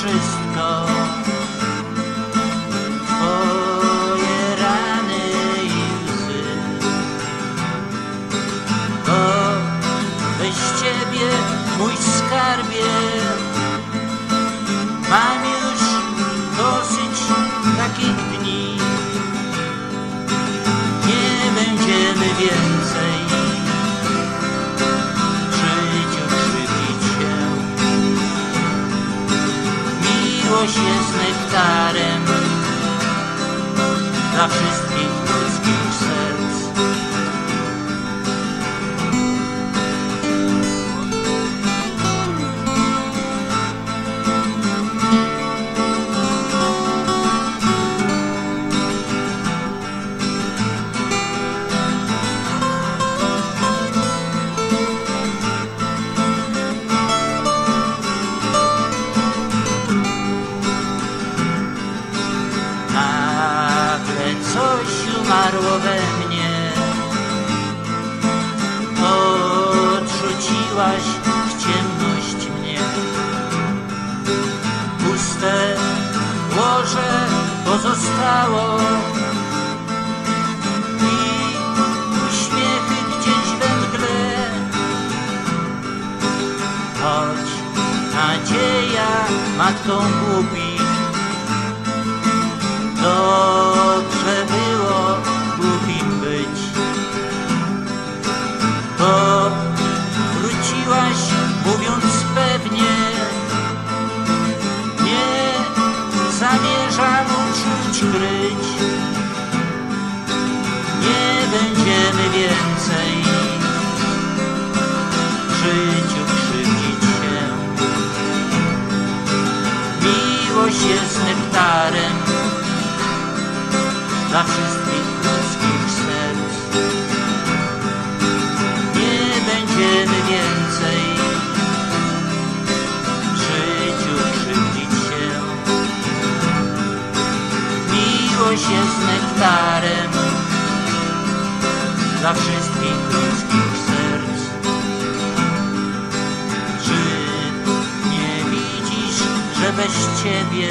wszystko. Twoje rany i łzy. Bo bez ciebie, mój skarbie, mam Miłość jest nektarem. Dla wszystkich coś umarło we mnie. Odrzuciłaś w ciemność mnie. Puste łoże pozostało. I uśmiechy gdzieś we mgle. Choć nadzieja matką głupich Dobrze kryć, nie będziemy więcej w życiu krzywdzić się. Miłość jest nektarem dla wszystkich Miłość jest nektarem dla wszystkich ludzkich serc. Czy nie widzisz, że bez ciebie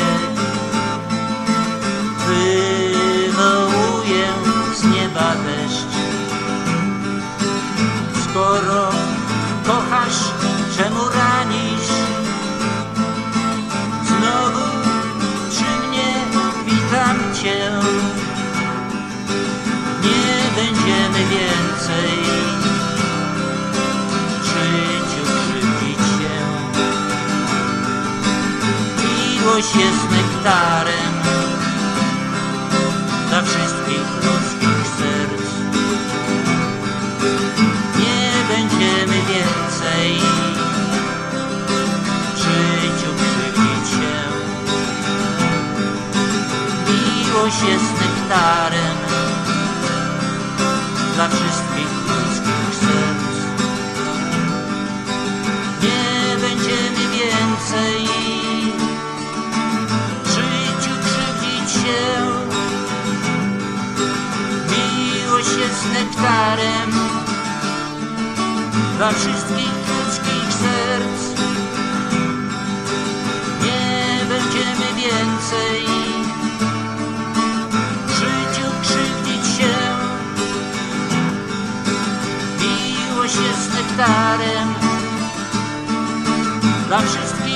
będziemy więcej w życiu krzywdzić się. Miłość jest nektarem dla wszystkich ludzkich serc. Nie będziemy więcej w życiu krzywdzić się. Miłość jest nektarem dla wszystkich ludzkich serc. Nie będziemy więcej w życiu krzywdzić się. Miłość jest nektarem dla wszystkich Miłość jest nektarem. Dla wszystkich